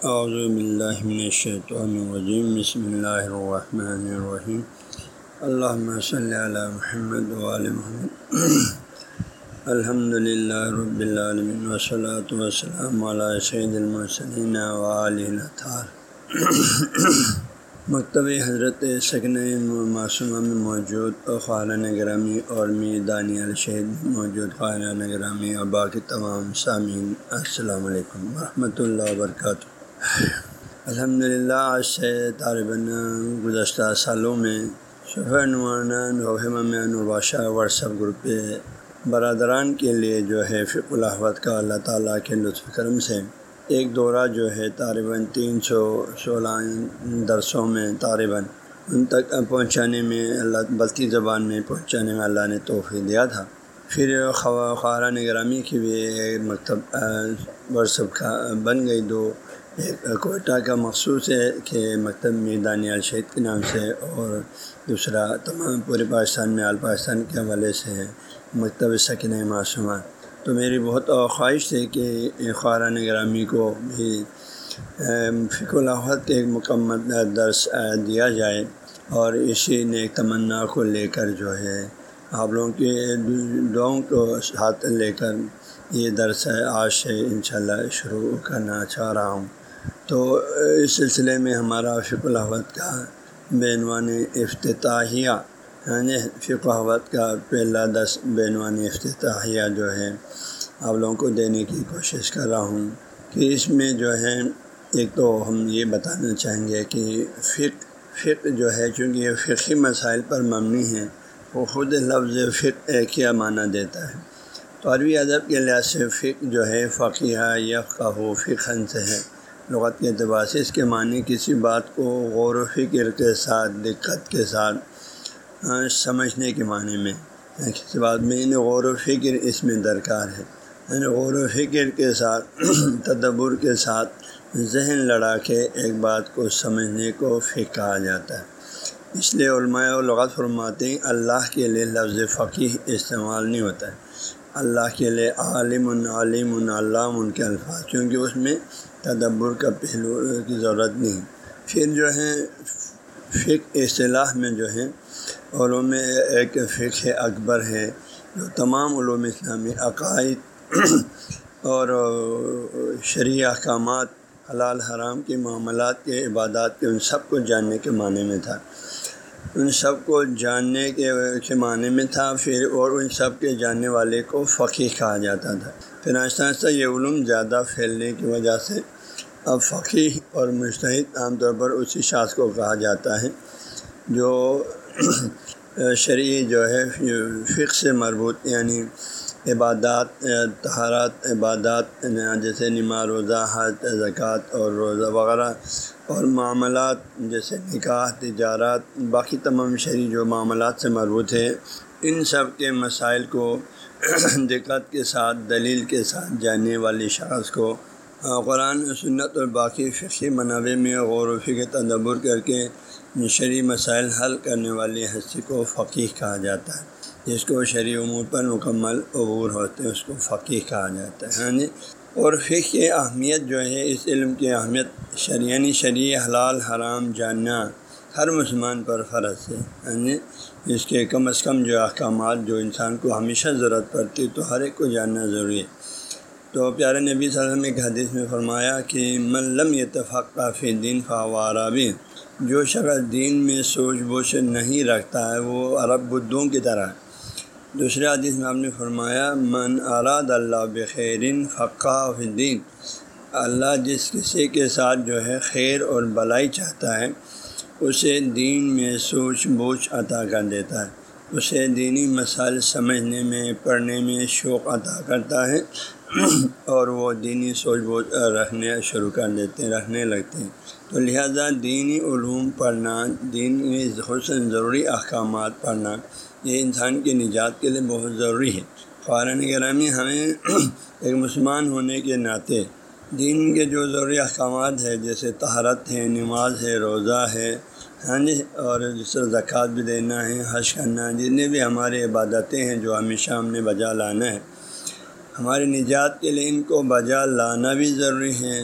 اعوذ باللہ من الشیطان الرجیم، بسم اللہ الرحمن الرحیم۔ اللہم صلی علی محمد وعلی محمد۔ الحمد للہ رب العالمین وصلاۃ وسلم علی سید المسلین وعلیہ مکتب حضرت سکن معصومہ میں موجود اور گرامی اور میدانی الشہید میں موجود خالہ گرامی اور باقی تمام سامعین، السلام علیکم ورحمۃ اللہ وبرکاتہ۔ الحمد للہ آج سے طالباً گزشتہ سالوں میں شفر نمانان نباشہ واٹس ایپ گروپ پہ برادران کے لیے جو ہے فک الحوت کا اللہ تعالیٰ کے لطف کرم سے ایک دورہ جو ہے طالباً تین سو سولہ درسوں میں طالباً ان تک پہنچانے میں اللہ بلتی زبان میں پہنچانے میں اللہ نے توفیع دیا تھا پھر خارہ نگرامی کی بھی ایک مکتب ورثب کا بن گئی دو کوئٹہ کا مخصوص ہے کہ مکتب میدانی الشید کے نام سے اور دوسرا تمام پورے پاکستان میں آل پاکستان کے حوالے سے ہے، مکتب سکن معصومہ۔ تو میری بہت خواہش تھی کہ خارہ نگرامی کو بھی فک الحت کے ایک مکمل درس دیا جائے اور اسی نیک تمنا کو لے کر جو ہے آپ لوگوں کے دعاؤں کو ہاتھ لے کر یہ درس، آج سے انشاءاللہ شروع کرنا چاہ رہا ہوں۔ تو اس سلسلے میں ہمارا فق الحوت کا بینوان افتتاحیہ یعنی ہاں فق الحوت کا پہلا دس بینوان افتتاحیہ جو ہے، آپ لوگوں کو دینے کی کوشش کر رہا ہوں کہ اس میں جو ہے، ایک تو ہم یہ بتانا چاہیں گے کہ فق فق جو ہے، چونکہ یہ فقی مسائل پر مبنی ہیں، وہ خود لفظ فق ایک ہی معنی دیتا ہے۔ تو عربی ادب کے لحاظ سے فق جو ہے، فقیہ یق کا ہو فقن سے ہے۔ لغت کے اعتبار سے اس کے معنی کسی بات کو غور و فکر کے ساتھ، دقت کے ساتھ سمجھنے کے معنی میں۔ کسی بات میں یعنی غور و فکر اس میں درکار ہے۔ یعنی غور و فکر کے ساتھ، تدبر کے ساتھ، ذہن لڑا کے ایک بات کو سمجھنے کو فکر کہا جاتا ہے۔ اس لیے علماء و لغت فرماتے ہیں، اللہ کے لیے لفظ فقی استعمال نہیں ہوتا ہے۔ اللہ کے لیے عالم عالم علام ان کے الفاظ کیونکہ اس میں تدبر کا پہلو کی ضرورت نہیں۔ پھر جو ہے فق اصطلاح میں جو ہے، علوم ایک فقہ اکبر ہے، جو تمام علوم اسلامی عقائد اور شرعی احکامات، حلال حرام کے معاملات کے عبادات کے، ان سب کو جاننے کے معنی میں تھا۔ ان سب کو جاننے کے معنی میں تھا، پھر اور ان سب کے جاننے والے کو فقی کہا جاتا تھا۔ پھر آہستہ آہستہ یہ علوم زیادہ پھیلنے کی وجہ سے اب فقی اور مشتحد عام طور پر اسی شاخ کو کہا جاتا ہے، جو شرعی جو ہے، فقہ سے مربوط یعنی عبادات تہارات عبادات، جیسے نما روزہ، حج، زکوٰۃ اور روزہ وغیرہ اور معاملات جیسے نکاح تجارات باقی تمام شرعی جو معاملات سے مربوط ہے ان سب کے مسائل کو دقت کے ساتھ، دلیل کے ساتھ جاننے والی شخص کو قرآن، سنت اور باقی فقی منابع میں غور و فکر، تدبر کر کے شرعی مسائل حل کرنے والی ہستی کو فقیح کہا جاتا ہے، جس کو شرعی امور پر مکمل عبور ہوتے ہیں، اس کو فقیح کہا جاتا ہے ہاں جی اور فقہ کی اہمیت جو ہے، اس علم کی اہمیت شریانی شرعی حلال، حرام، جاننا، ہر مسلمان پر فرض ہے ہاں جی؟ اس کے کم از کم جو احکامات جو انسان کو ہمیشہ ضرورت پڑتی تو ہر ایک کو جاننا ضروری ہے۔ تو پیارے نبی صلی اللہ علیہ وسلم ایک حدیث میں فرمایا کہ ملم اتفاق کافی دین فوارہ بھی جو شخص دین میں سوچ بوجھ نہیں رکھتا ہے، وہ عرب بدوں کی طرح ہے دوسرے حدیث میں آپ نے فرمایا، من اراد اللہ بخیرن فقہ دین اللہ جس کسی کے ساتھ جو ہے خیر اور بلائی چاہتا ہے، اسے دین میں سوچ بوجھ عطا کر دیتا ہے۔ اسے دینی مسائل سمجھنے میں، پڑھنے میں شوق عطا کرتا ہے اور وہ دینی سوچ بوجھ رکھنے شروع کر دیتے ہیں رکھنے لگتے ہیں۔ تو لہذا دینی علوم پڑھنا، دینی حسن ضروری احکامات پڑھنا یہ انسان کی نجات کے لیے بہت ضروری ہے۔ فارن گرامی ہمیں ایک مسلمان ہونے کے ناطے، دین کے جو ضروری احکامات ہے جیسے تہارت ہے، نماز ہے، روزہ ہے ہاں جی اور جس طرح زکوٰۃ بھی دینا ہے، حج کرنا ہے، جتنے بھی ہماری عبادتیں ہیں جو ہمیشہ ہم نے بجا لانا ہے، ہماری نجات کے لیے ان کو بجا لانا بھی ضروری ہے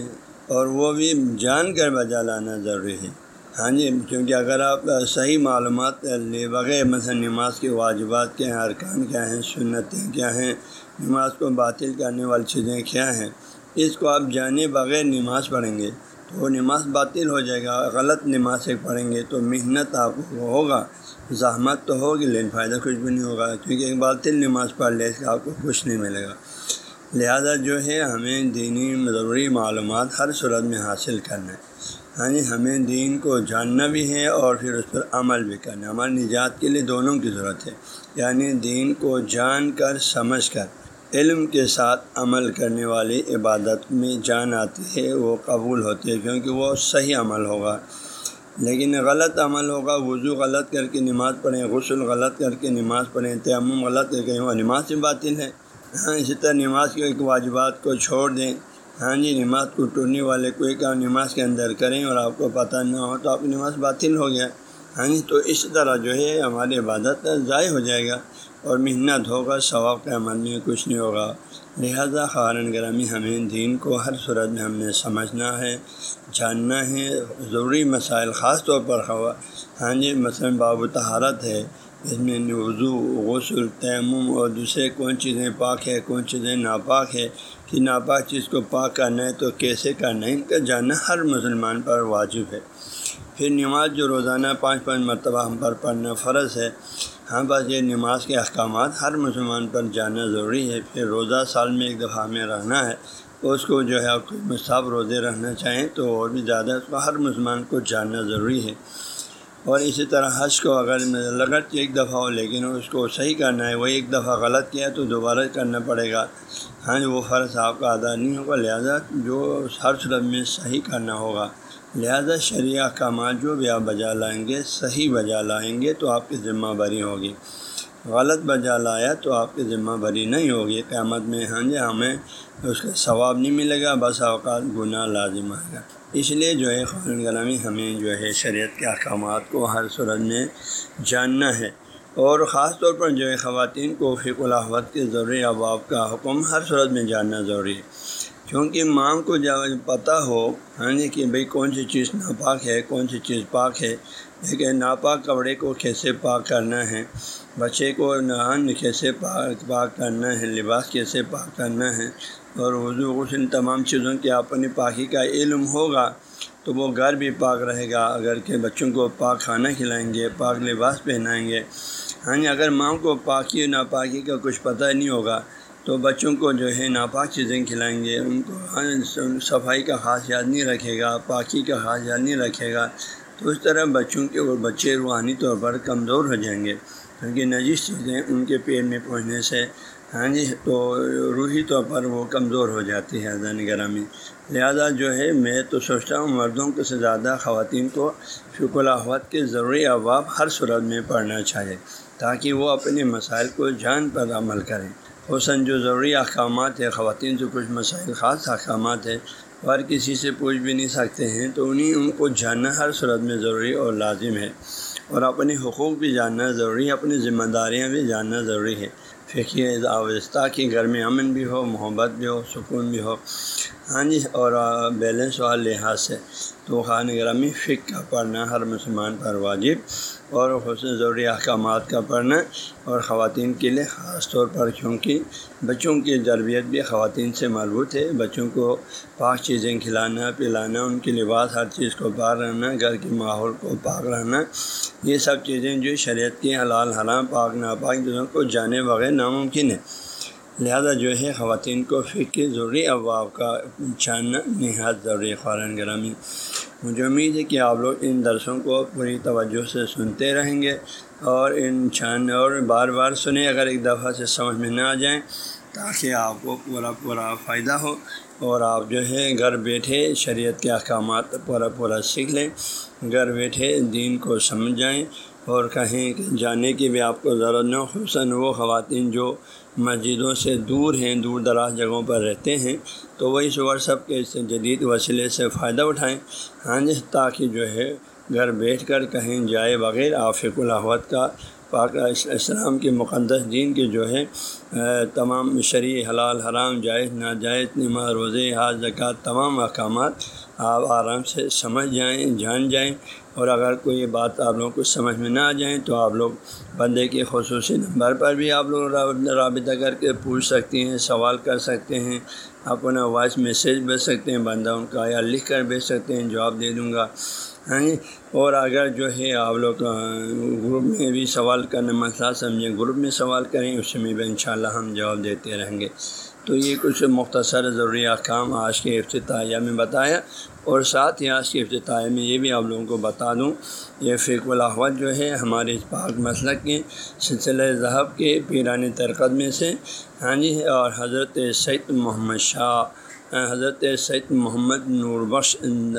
اور وہ بھی جان کر بجا لانا ضروری ہے۔ ہاں جی کیونکہ اگر آپ صحیح معلومات لے بغیر مثلا نماز کے واجبات کیا ہیں، ارکان کیا ہیں، سنتیں کیا ہیں، نماز کو باطل کرنے والی چیزیں کیا ہیں، اس کو آپ جانے بغیر نماز پڑھیں گے تو وہ نماز باطل ہو جائے گا، غلط نماز سے پڑھیں گے تو محنت آپ کو ہوگا، زحمت تو ہوگی، لیکن فائدہ کچھ بھی نہیں ہوگا، کیونکہ ایک باطل نماز پڑھ لے، اس کا آپ کو کچھ نہیں ملے گا۔ لہذا جو ہے، ہمیں دینی ضروری معلومات ہر صورت میں حاصل کرنا ہے۔ ہاں جی ہمیں دین کو جاننا بھی ہے اور پھر اس پر عمل بھی کرنا ہے۔ نجات کے لیے دونوں کی ضرورت ہے۔ یعنی دین کو جان کر، سمجھ کر، علم کے ساتھ عمل کرنے والی عبادت میں جان آتی ہے، وہ قبول ہوتی ہے، کیونکہ وہ صحیح عمل ہوگا۔ لیکن غلط عمل ہوگا، وضو غلط کر کے نماز پڑھیں، غسل غلط کر کے نماز پڑھیں، تیمم غلط کر کے وہ نماز سے باطل ہے۔ ہاں اسی طرح نماز کے ایک واجبات کو چھوڑ دیں۔ ہاں جی نماز کو ٹوٹنے والے کوئی کام نماز کے اندر کریں اور آپ کو پتہ نہ ہو تو آپ کی نماز باطل ہو گیا۔ ہاں جی تو اس طرح جو ہے ہماری عبادت ضائع ہو جائے گا اور محنت ہوگا، ثواب کے عمل میں کچھ نہیں ہوگا۔ لہذا خارن گرامی ہمیں دین کو ہر صورت میں ہم نے سمجھنا ہے، جاننا ہے۔ ضروری مسائل خاص طور پر خوا ہاں جی مثلاً باب تہارت ہے۔ اس میں وضو غسل، تیمم اور دوسرے کون چیزیں پاک ہے کون چیزیں ناپاک ہے کہ ناپاک چیز کو پاک کرنا ہے تو کیسے کرنا ہے؟ ان کا جاننا ہر مسلمان پر واجب ہے۔ پھر نماز جو روزانہ پانچ پانچ مرتبہ ہم پر پڑھنا فرض ہے ہاں بس یہ نماز کے احکامات ہر مسلمان پر جاننا ضروری ہے۔ پھر روزہ سال میں ایک دفعہ ہمیں رہنا ہے، اس کو جو ہے آپ کو روزے رہنا چاہیں تو اور بھی زیادہ اس کو ہر مسلمان کو جاننا ضروری ہے۔ اور اسی طرح حج کو اگر لگت ایک دفعہ ہو لیکن اس کو صحیح کرنا ہے، وہ ایک دفعہ غلط کیا تو دوبارہ کرنا پڑے گا۔ ہاں جی، وہ فرض آپ کا ادا نہیں ہوگا، لہذا جو ہر صورت میں صحیح کرنا ہوگا۔ لہذا شریعہ احکامات جو بھی آپ بجا لائیں گے، صحیح بجا لائیں گے تو آپ کی ذمہ بری ہوگی۔ غلط بجا لایا تو آپ کی ذمہ بری نہیں ہوگی۔ قیامت میں ہاں جی ہمیں اس کا ثواب نہیں ملے گا، بس اوقات گناہ لازم آئے گا۔ اس لیے جو ہے خان غلامی ہمیں جو ہے، شریعت کے احکامات کو ہر صورت میں جاننا ہے۔ اور خاص طور پر جو ہے، خواتین کو فق الحوت کے ضروری اباب کا حکم ہر صورت میں جاننا ضروری ہے۔ کیونکہ ماں کو جب پتہ ہو ہاں جی کہ بھئی کون سی چیز ناپاک ہے، کون سی چیز پاک ہے، لیکن ناپاک کپڑے کو کیسے پاک کرنا ہے؟ بچے کو نہان کیسے پاک پاک کرنا ہے، لباس کیسے پاک کرنا ہے؟ اور وضو غسل تمام چیزوں کی اپنی پاکی کا علم ہوگا تو وہ گھر بھی پاک رہے گا۔ اگر کہ بچوں کو پاک کھانا کھلائیں گے، پاک لباس پہنائیں گے ہاں جی اگر ماں کو پاکی ناپاکی کا کچھ پتہ نہیں ہوگا تو بچوں کو جو ہے ناپاک چیزیں کھلائیں گے، ان کو ہاں، صفائی کا خاص یاد نہیں رکھے گا، پاکی کا خاص یاد نہیں رکھے گا۔ تو اس طرح بچوں کے اور بچے روحانی طور پر کمزور ہو جائیں گے۔ کیونکہ نجیس چیزیں ان کے پیٹ میں پہنچنے سے ہاں جی تو روحی طور پر وہ کمزور ہو جاتی ہے زین گرامی۔ لہذا جو ہے، میں تو سوچتا ہوں مردوں کو سے زیادہ خواتین کو فک الاحوت کے ضروری اباب ہر صورت میں پڑھنا چاہیے، تاکہ وہ اپنے مسائل کو جان پر عمل کریں۔ حسن جو ضروری احکامات ہے خواتین سے کچھ مسائل، خاص احکامات ہیں۔ اور کسی سے پوچھ بھی نہیں سکتے ہیں، تو انہیں ان کو جاننا ہر صورت میں ضروری اور لازم ہے۔ اور اپنے حقوق بھی جاننا ضروری ہے اپنی ذمہ داریاں بھی جاننا ضروری ہے فکر آوستہ کہ گھر میں امن بھی ہو، محبت بھی ہو، سکون بھی ہو۔ ہاں جی اور بیلنس والے لحاظ سے تو خان گرامی فک کا پڑھنا ہر مسلمان پر واجب اور حسن ضروری احکامات کا پڑھنا اور خواتین کے لیے خاص طور پر کیونکہ بچوں کی تربیت بھی خواتین سے مربوط ہے، بچوں کو پاک چیزیں کھلانا، پلانا، ان کے لباس، ہر چیز کو پاک رہنا، گھر کے ماحول کو پاک رہنا، یہ سب چیزیں جو شریعت کے حلال حرام، پاک ناپاک چیزوں کو جانے بغیر ناممکن ہے لہذا جو ہے خواتین کو فکر ضروری ابواب کا جاننا نہایت ضروری خوران گرامی۔ مجھے امید ہے کہ آپ لوگ ان درسوں کو پوری توجہ سے سنتے رہیں گے اور ان چھان اور بار بار سنیں۔ اگر ایک دفعہ سے سمجھ میں نہ آ جائیں تاکہ آپ کو پورا پورا فائدہ ہو اور آپ جو ہے گھر بیٹھے شریعت کے احکامات پورا پورا سیکھ لیں، گھر بیٹھے دین کو سمجھ جائیں اور کہیں کہ جانے کی بھی آپ کو ضرورت نہ خصاً وہ خواتین جو مسجدوں سے دور ہیں، دور دراز جگہوں پر رہتے ہیں۔ تو وہ اس ورثب کے اس جدید وسیلے سے فائدہ اٹھائیں۔ ہاں جی تاکہ جو ہے گھر بیٹھ کر کہیں جائے بغیر آفق الحوت کا۔ پاک اسلام کے مقدس دین کے جو ہے تمام شرع حلال حرام، جائز ناجائز نما روزے حاض زکوٰۃ، تمام احکامات آپ آرام سے سمجھ جائیں، جان جائیں، اور اگر کوئی بات آپ لوگوں کو سمجھ میں نہ آ جائیں تو آپ لوگ بندے کے خصوصی نمبر پر بھی آپ لوگ رابطہ کر کے پوچھ سکتے ہیں، سوال کر سکتے ہیں اپنا وائس میسیج بھیج سکتے ہیں، بندہ ان کا یا لکھ کر بھیج سکتے ہیں، جواب دے دوں گا۔ ہاں جی؟ اور اگر جو ہے آپ لوگ گروپ میں بھی سوال کرنا، مسئلہ سمجھیں، گروپ میں سوال کریں، اس میں بھی انشاءاللہ ہم جواب دیتے رہیں گے۔ تو یہ کچھ مختصر ضروری احکام آج کے افتتاحیہ میں بتایا اور ساتھ ہی آج کے افتتاح میں یہ بھی آپ لوگوں کو بتا دوں، یہ فیق الاحوت جو ہے ہمارے پاک مسلک کے سلسلہ ذہب کے پیرانی ترکت میں سے ہاں جی اور حضرت سید محمد شاہ ہاں، حضرت سید محمد نور بخش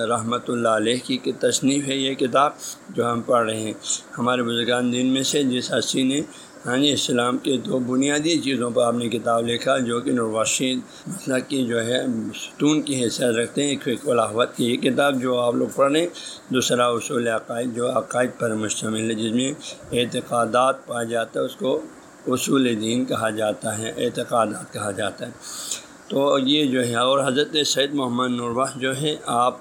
رحمۃ اللہ علیہ کی تصنیف ہے یہ کتاب جو ہم پڑھ رہے ہیں۔ ہمارے بزرگان دین میں سے جس حسی نے ہاں جی اسلام کے دو بنیادی چیزوں پر آپ نے کتاب لکھا، جو کہ نرواشی مسئلہ کی جو ہے ستون کی حیثیت رکھتے ہیں، ایک فکر کی یہ کتاب جو آپ لوگ پڑھیں، دوسرا اصول عقائد، جو عقائد پر مشتمل ہے، جس میں اعتقادات پایا جاتا ہے، اس کو اصول دین کہا جاتا ہے، اعتقادات کہا جاتا ہے۔ تو یہ جو ہے، اور حضرت سید محمد نورباش جو ہے آپ،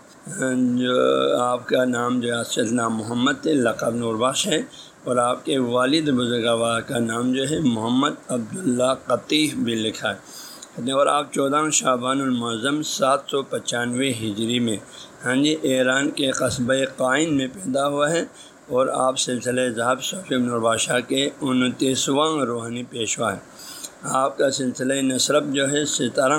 جو آپ کا نام جو ہے نام محمد لقب نورباش ہے اور آپ کے والد بزرگوار کا نام جو ہے محمد عبداللہ قطیح بھی لکھا ہے۔ اور آپ چودہ شعبان المعظم سات سو پچانوے ہجری میں ہاں جی ایران کے قصبۂ قائن میں پیدا ہوا ہے اور آپ سلسلہ ذہب صفی نرباشہ کے انتیسواں روحانی پیشوا ہے آپ کا سلسلہ نصرف جو ہے سترہ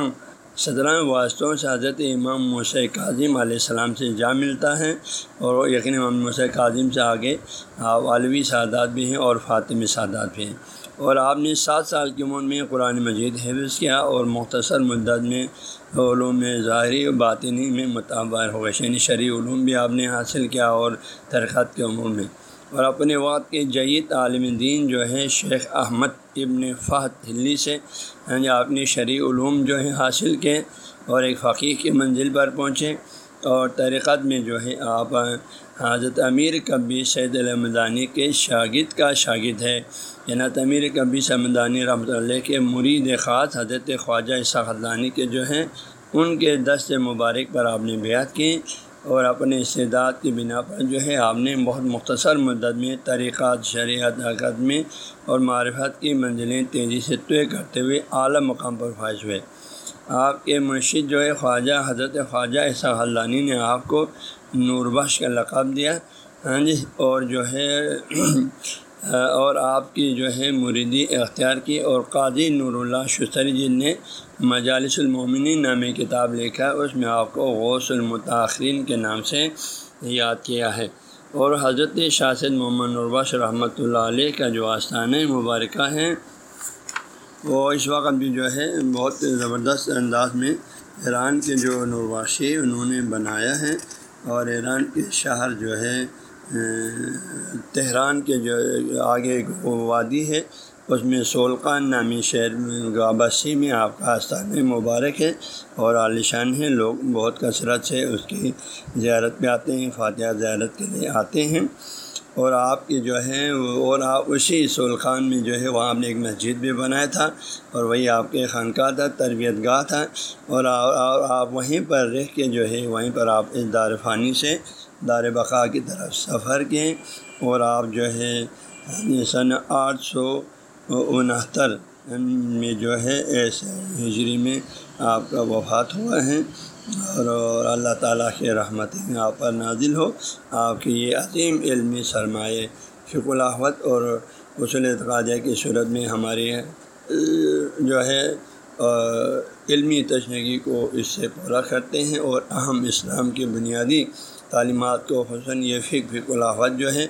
سترہ واسطوں سے حضرت امام موسیٰ کاظم علیہ السلام سے جا ملتا ہے اور یقین امام موسیٰ کاظم سے آگے علوی سعادات بھی ہیں اور فاطمی سعادات بھی ہیں۔ اور آپ نے سات سال کی عمر میں قرآن مجید حفظ کیا اور مختصر مدت میں علوم ظاہری و باطنی میں متبر ہو گئے یعنی شرعی علوم بھی آپ نے حاصل کیا اور ترقت کے عمر میں۔ اور اپنے وقت کے جید عالم دین جو ہے شیخ احمد ابن فہد دلی سے یعنی آپ نے شرعی علوم جو ہے حاصل کے اور ایک فقیح کی منزل پر پہنچے اور طریقت میں جو ہے آپ، حضرت امیر کبی سید المدانی کے شاگرد کا شاگرد ہے۔ جنت امیر کبی سمدانی رحمۃ اللہ کے مرید خاص حضرت خواجہ سخلانی کے جو ہیں، ان کے دست مبارک پر آپ نے بیعت کی اور اپنے استعداد کی بنا پر جو ہے، آپ نے بہت مختصر مدت میں طریقات، شریعت حرکت میں اور معرفت کی منزلیں تیزی سے طے کرتے ہوئے اعلیٰ مقام پر فائز ہوئے۔ آپ کے مرشد جو ہے، خواجہ حضرت خواجہ ایسا حلانی نے آپ کو نور بخش کا لقب دیا۔ ہاں جی اور جو ہے اور آپ کی جو ہے مریدی اختیار کی اور قاضی نور اللہ شستری جن نے مجالس المومنی نامی کتاب لکھا اس میں آپ کو غوث المتاثرین کے نام سے یاد کیا ہے۔ اور حضرت شاست محمد نربش رحمۃ اللہ علیہ کا جو آستان مبارکہ ہیں وہ اس وقت بھی جو ہے بہت زبردست انداز میں ایران کے جو نرواشی انہوں نے بنایا ہے اور ایران کے شہر جو ہے تہران کے جو آگے وادی ہے، اس میں سولقان نامی شہر گابسی میں آپ کا آستان مبارک ہے اور عالیشان ہیں لوگ بہت کثرت سے اس کی زیارت پہ آتے ہیں، فاتحہ زیارت کے لیے آتے ہیں۔ اور آپ کی جو ہے اور آپ اسی سولخان میں جو ہے، وہاں آپ نے ایک مسجد بھی بنایا تھا اور وہی آپ کے خانقاہ تھا، تربیت گاہ تھا۔ اور آپ وہیں پر رہ کے جو ہے، وہیں پر آپ اس دار فانی سے دار بقا کی طرف سفر کیں اور آپ جو ہے یعنی سن آٹھ سو انہتر میں جو ہے ایسے ہجری میں آپ کا وفات ہوا ہے اور اللہ تعالیٰ کے رحمتیں آپ پر نازل ہو۔ آپ کی یہ عظیم علمی سرمایہ فک الاحوت اور اصول اعتقادیہ کی صورت میں ہماری جو ہے علمی تشنگی کو اس سے پورا کرتے ہیں اور اہم اسلام کی بنیادی تعلیمات کو حسن، یہ فک فک جو ہے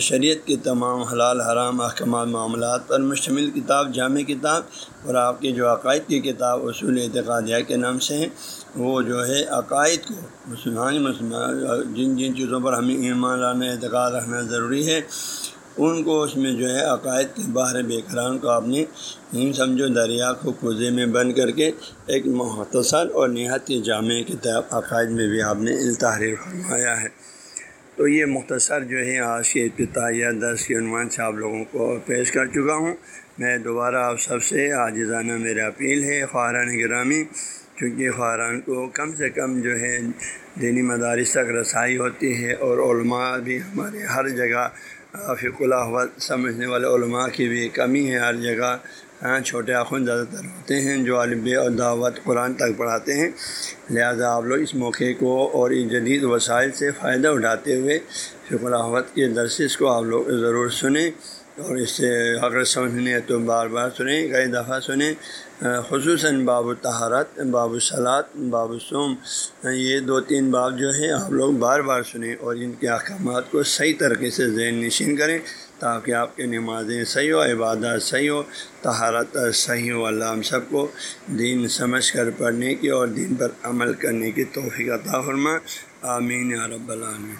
شریعت کے تمام حلال، حرام، احکامات، معاملات پر مشتمل کتاب، جامع کتاب اور آپ کے جو عقائد کی کتاب، اصول اعتقادیہ کے نام سے ہیں، وہ جو ہے عقائد کو مسلمان مسلمان، جن جن چیزوں پر ہمیں ایمان لانا اعتقاد رکھنا ضروری ہے۔ ان کو اس میں جو ہے عقائد کے باہر بے قرآن کو آپ نے سمجھو دریا کو کوزے میں بند کر کے ایک مختصر اور نہایت جامع کتاب عقائد میں بھی آپ نے تحریر فرمایا ہے۔ تو یہ مختصر جو ہے آج کے ابتدائیہ درس کے عنوان سے آپ لوگوں کو پیش کر چکا ہوں۔ میں دوبارہ آپ سب سے عاجزانہ میرا اپیل ہے خواہران گرامی کیونکہ خواہران کو کم سے کم جو ہے دینی مدارس تک رسائی ہوتی ہے اور علماء بھی ہمارے ہر جگہ فق الحوت سمجھنے والے علماء کی بھی کمی ہے ہر جگہ ہاں چھوٹے آخن زیادہ تر ہوتے ہیں جو عالب اور دعوت قرآن تک پڑھاتے ہیں۔ لہذا آپ لوگ اس موقع کو اور ان جدید وسائل سے فائدہ اٹھاتے ہوئے فق الحوت کے درسز کو آپ لوگ ضرور سنیں۔ اور اس سے اگر سمجھنے تو بار بار سنیں، کئی دفعہ سنیں، خصوصاً باب و تہارت باب و سلاد باب و سوم یہ دو تین باب جو ہے آپ لوگ بار بار سنیں اور ان کے احکامات کو صحیح طریقے سے ذہن نشین کریں تاکہ آپ کی نمازیں صحیح ہو عبادات صحیح ہو تہارت صحیح ہو اللہ ہم سب کو دین سمجھ کر پڑھنے کی اور دین پر عمل کرنے کی توفیق عطا فرما آمین یا رب العالمین۔